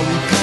Are